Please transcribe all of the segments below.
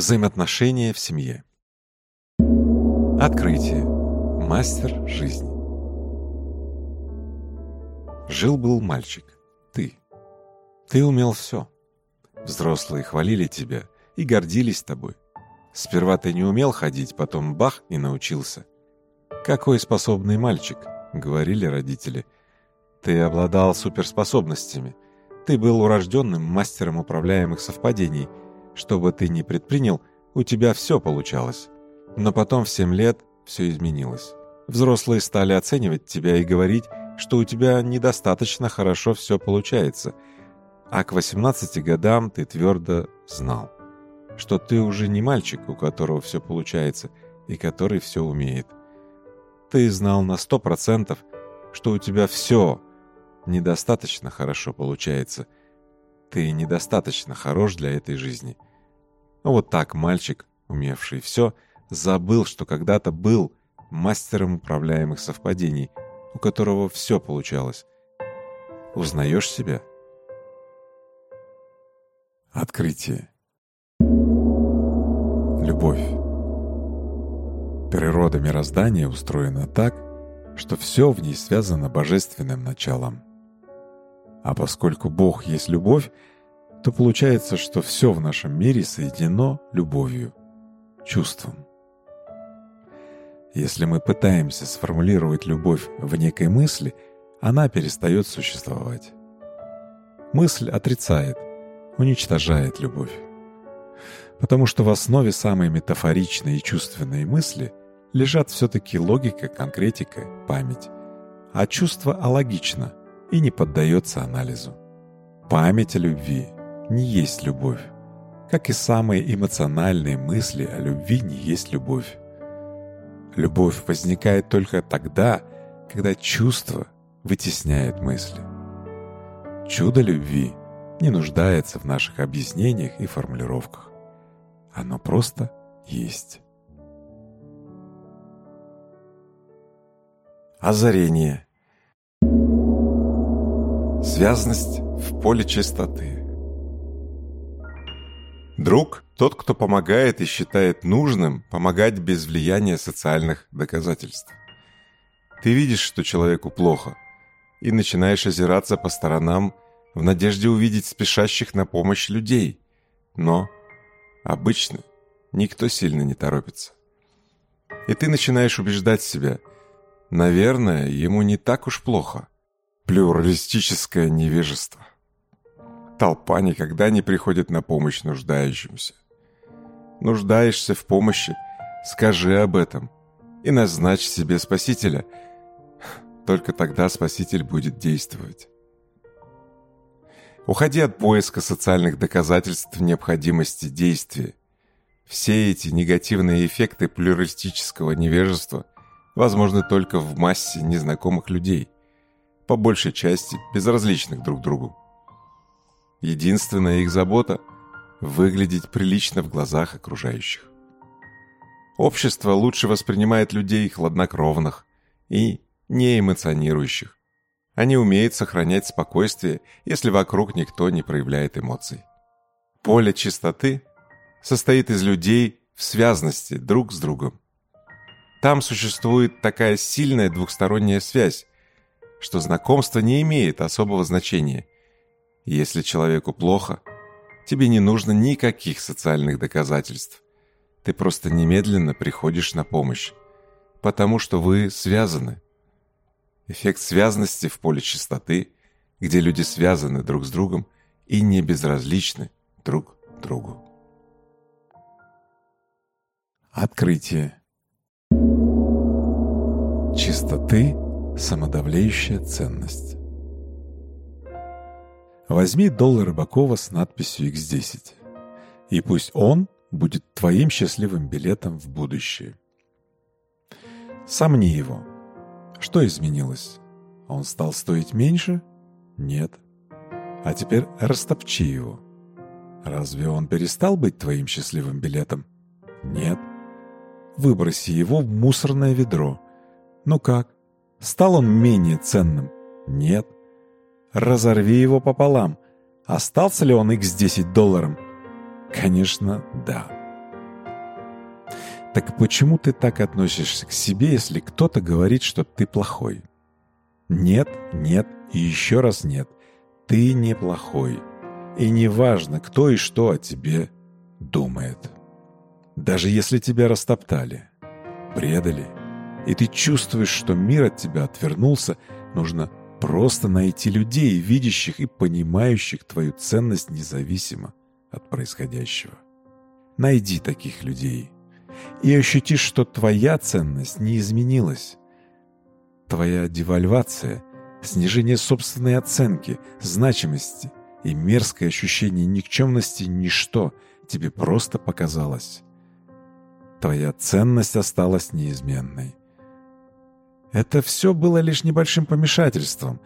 Взаимоотношения в семье. Открытие. Мастер жизни. Жил-был мальчик. Ты. Ты умел все. Взрослые хвалили тебя и гордились тобой. Сперва ты не умел ходить, потом бах и научился. «Какой способный мальчик», — говорили родители. «Ты обладал суперспособностями. Ты был урожденным мастером управляемых совпадений — что бы ты ни предпринял, у тебя все получалось. Но потом в 7 лет все изменилось. Взрослые стали оценивать тебя и говорить, что у тебя недостаточно хорошо все получается. А к 18 годам ты твердо знал, что ты уже не мальчик, у которого все получается и который все умеет. Ты знал на 100%, что у тебя все недостаточно хорошо получается. Ты недостаточно хорош для этой жизни – но вот так мальчик, умевший все, забыл, что когда-то был мастером управляемых совпадений, у которого все получалось. Узнаешь себя? Открытие. Любовь. Природа мироздания устроена так, что все в ней связано божественным началом. А поскольку Бог есть любовь, то получается, что все в нашем мире соединено любовью, чувством. Если мы пытаемся сформулировать любовь в некой мысли, она перестает существовать. Мысль отрицает, уничтожает любовь. Потому что в основе самой метафоричной и чувственной мысли лежат все-таки логика, конкретика, память. А чувство алогично и не поддается анализу. Память о любви – не есть любовь, как и самые эмоциональные мысли о любви не есть любовь. Любовь возникает только тогда, когда чувство вытесняет мысли. Чудо любви не нуждается в наших объяснениях и формулировках. Оно просто есть. Озарение. Связность в поле чистоты. Друг – тот, кто помогает и считает нужным помогать без влияния социальных доказательств. Ты видишь, что человеку плохо, и начинаешь озираться по сторонам в надежде увидеть спешащих на помощь людей. Но обычно никто сильно не торопится. И ты начинаешь убеждать себя, наверное, ему не так уж плохо. Плюралистическое невежество толпа никогда не приходит на помощь нуждающимся. Нуждаешься в помощи, скажи об этом и назначь себе спасителя. Только тогда спаситель будет действовать. Уходи от поиска социальных доказательств необходимости действия. Все эти негативные эффекты плюралистического невежества возможны только в массе незнакомых людей, по большей части безразличных друг другу. Единственная их забота – выглядеть прилично в глазах окружающих. Общество лучше воспринимает людей хладнокровных и неэмоционирующих. Они умеют сохранять спокойствие, если вокруг никто не проявляет эмоций. Поле чистоты состоит из людей в связности друг с другом. Там существует такая сильная двухсторонняя связь, что знакомство не имеет особого значения. Если человеку плохо, тебе не нужно никаких социальных доказательств. Ты просто немедленно приходишь на помощь, потому что вы связаны. Эффект связанности в поле чистоты, где люди связаны друг с другом и не безразличны друг другу. Открытие. Чистоты – самодавлеющая ценность. Возьми доллар Рыбакова с надписью X10. И пусть он будет твоим счастливым билетом в будущее. Сомни его. Что изменилось? Он стал стоить меньше? Нет. А теперь растопчи его. Разве он перестал быть твоим счастливым билетом? Нет. Выброси его в мусорное ведро. Ну как? Стал он менее ценным? Нет разорви его пополам. Остался ли он X10 долларом? Конечно, да. Так почему ты так относишься к себе, если кто-то говорит, что ты плохой? Нет, нет и еще раз нет. Ты неплохой. И не важно, кто и что о тебе думает. Даже если тебя растоптали, предали, и ты чувствуешь, что мир от тебя отвернулся, нужно Просто найти людей, видящих и понимающих твою ценность независимо от происходящего. Найди таких людей и ощутишь, что твоя ценность не изменилась. Твоя девальвация, снижение собственной оценки, значимости и мерзкое ощущение никчемности – ничто, тебе просто показалось. Твоя ценность осталась неизменной. Это все было лишь небольшим помешательством.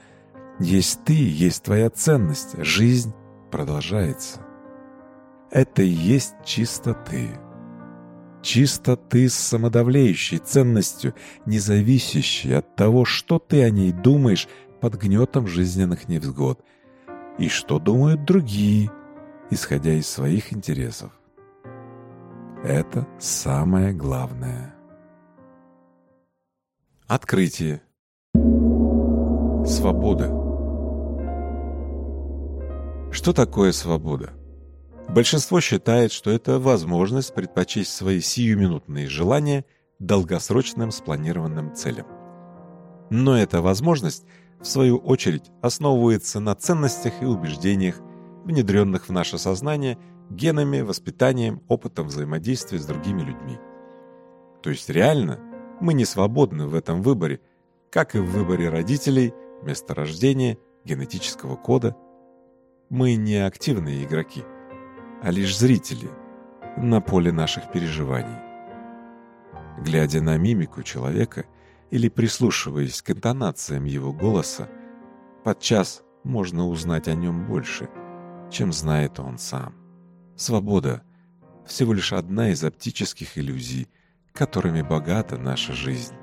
Есть ты, есть твоя ценность, жизнь продолжается. Это и есть чисто ты. Чисто ты с самодавлеющей ценностью, не зависящей от того, что ты о ней думаешь под гнетом жизненных невзгод, и что думают другие, исходя из своих интересов. Это самое главное. Открытие. Свобода. Что такое свобода? Большинство считает, что это возможность предпочесть свои сиюминутные желания долгосрочным спланированным целям. Но эта возможность, в свою очередь, основывается на ценностях и убеждениях, внедренных в наше сознание генами, воспитанием, опытом взаимодействия с другими людьми. То есть реально – мы не свободны в этом выборе, как и в выборе родителей, места рождения, генетического кода. Мы не активные игроки, а лишь зрители на поле наших переживаний. Глядя на мимику человека или прислушиваясь к интонациям его голоса, подчас можно узнать о нем больше, чем знает он сам. Свобода – всего лишь одна из оптических иллюзий – которыми богата наша жизнь.